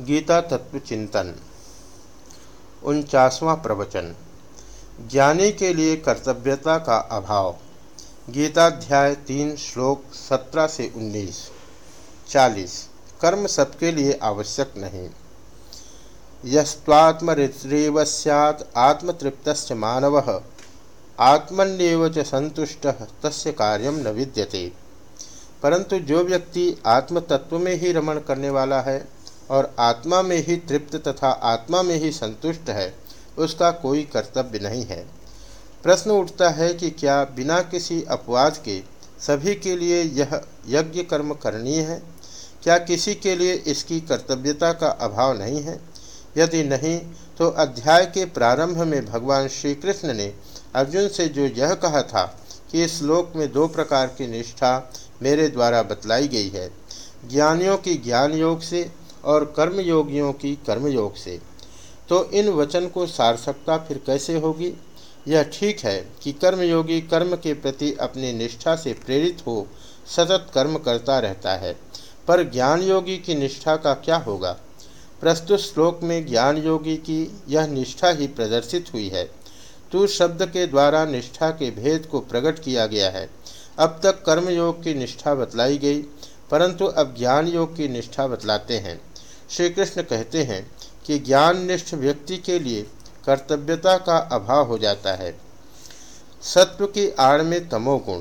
गीता तत्व चिंतन, उनचासवां प्रवचन, ज्ञानी के लिए कर्तव्यता का अभाव, गीताध्याय तीन श्लोक सत्रह से उन्नीस, चालीस, कर्म सबके लिए आवश्यक नहीं। यस्वात्मरिव सैत् आत्मतृप्त मानव, आत्मन्यव संतुष्ट, तस्य कार्यम न विद्यते। परंतु जो व्यक्ति आत्मतत्व में ही रमण करने वाला है और आत्मा में ही तृप्त तथा आत्मा में ही संतुष्ट है, उसका कोई कर्तव्य नहीं है। प्रश्न उठता है कि क्या बिना किसी अपवाद के सभी के लिए यह यज्ञ कर्म करणीय है? क्या किसी के लिए इसकी कर्तव्यता का अभाव नहीं है? यदि नहीं तो अध्याय के प्रारंभ में भगवान श्री कृष्ण ने अर्जुन से जो यह कहा था कि इस श्लोक में दो प्रकार की निष्ठा मेरे द्वारा बतलाई गई है, ज्ञानियों की ज्ञान योग से और कर्मयोगियों की कर्मयोग से। तो इन वचन को सार्थकता फिर कैसे होगी? यह ठीक है कि कर्मयोगी कर्म के प्रति अपनी निष्ठा से प्रेरित हो, सतत कर्म करता रहता है। पर ज्ञान योगी की निष्ठा का क्या होगा? प्रस्तुत श्लोक में ज्ञान योगी की यह निष्ठा ही प्रदर्शित हुई है। तू शब्द के द्वारा निष्ठा के भेद को प्रकट किया गया है। अब तक कर्मयोग की निष्ठा बतलाई गई, परंतु अब ज्ञान योग की निष्ठा बतलाते हैं। श्री कृष्ण कहते हैं कि ज्ञान निष्ठ व्यक्ति के लिए कर्तव्यता का अभाव हो जाता है। सत्व की आड़ में तमोगुण।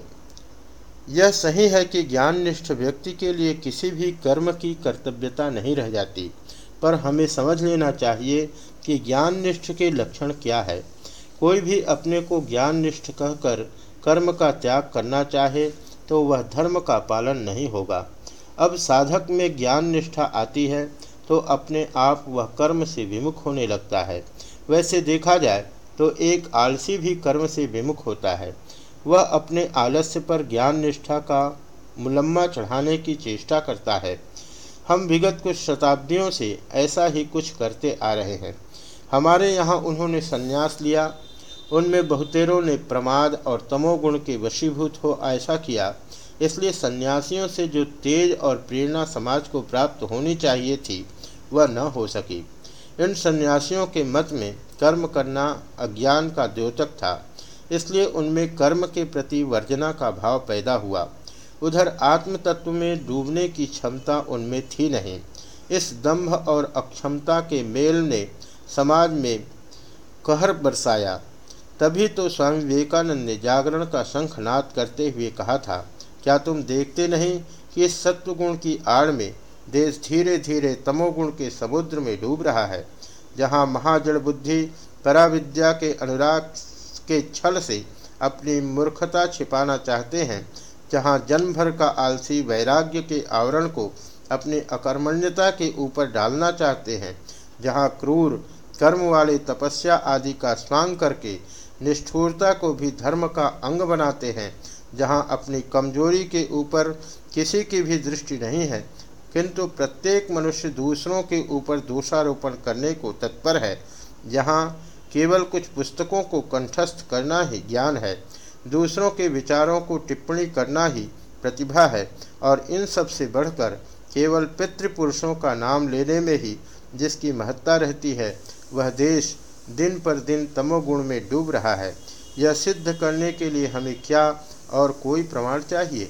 यह सही है कि ज्ञान निष्ठ व्यक्ति के लिए किसी भी कर्म की कर्तव्यता नहीं रह जाती, पर हमें समझ लेना चाहिए कि ज्ञान निष्ठ के लक्षण क्या है। कोई भी अपने को ज्ञान निष्ठ कहकर कर्म का त्याग करना चाहे तो वह धर्म का पालन नहीं होगा। अब साधक में ज्ञान निष्ठा आती है तो अपने आप वह कर्म से विमुख होने लगता है। वैसे देखा जाए तो एक आलसी भी कर्म से विमुख होता है। वह अपने आलस्य पर ज्ञान निष्ठा का मुलम्मा चढ़ाने की चेष्टा करता है। हम विगत कुछ शताब्दियों से ऐसा ही कुछ करते आ रहे हैं। हमारे यहाँ उन्होंने संन्यास लिया। उनमें बहुतेरों ने प्रमाद और तमोगुण के वशीभूत हो ऐसा किया। इसलिए सन्यासियों से जो तेज और प्रेरणा समाज को प्राप्त होनी चाहिए थी वह न हो सकी। इन सन्यासियों के मत में कर्म करना अज्ञान का द्योतक था, इसलिए उनमें कर्म के प्रति वर्जना का भाव पैदा हुआ। उधर आत्म तत्व में डूबने की क्षमता उनमें थी नहीं। इस दंभ और अक्षमता के मेल ने समाज में कहर बरसाया। तभी तो स्वामी विवेकानंद ने जागरण का शंखनाद करते हुए कहा था, क्या तुम देखते नहीं कि इस सत्वगुण की आड़ में देश धीरे धीरे तमोगुण के समुद्र में डूब रहा है, जहाँ महाजड़ बुद्धि पराविद्या के अनुराग के छल से अपनी मूर्खता छिपाना चाहते हैं, जहाँ जन्म भर का आलसी वैराग्य के आवरण को अपनी अकर्मण्यता के ऊपर डालना चाहते हैं, जहाँ क्रूर, कर्म वाले तपस्या आदि का स्वांग करके निष्ठुरता को भी धर्म का अंग बनाते हैं, जहाँ अपनी कमज़ोरी के ऊपर किसी की भी दृष्टि नहीं है किंतु प्रत्येक मनुष्य दूसरों के ऊपर दोषारोपण करने को तत्पर है। यहाँ केवल कुछ पुस्तकों को कंठस्थ करना ही ज्ञान है। दूसरों के विचारों को टिप्पणी करना ही प्रतिभा है। और इन सबसे बढ़कर केवल पितृपुरुषों का नाम लेने में ही जिसकी महत्ता रहती है, वह देश दिन पर दिन तमोगुण में डूब रहा है। यह सिद्ध करने के लिए हमें क्या और कोई प्रमाण चाहिए?